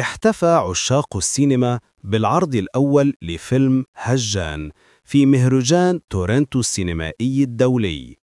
احتفى عشاق السينما بالعرض الأول لفيلم هجان في مهرجان تورنتو السينمائي الدولي.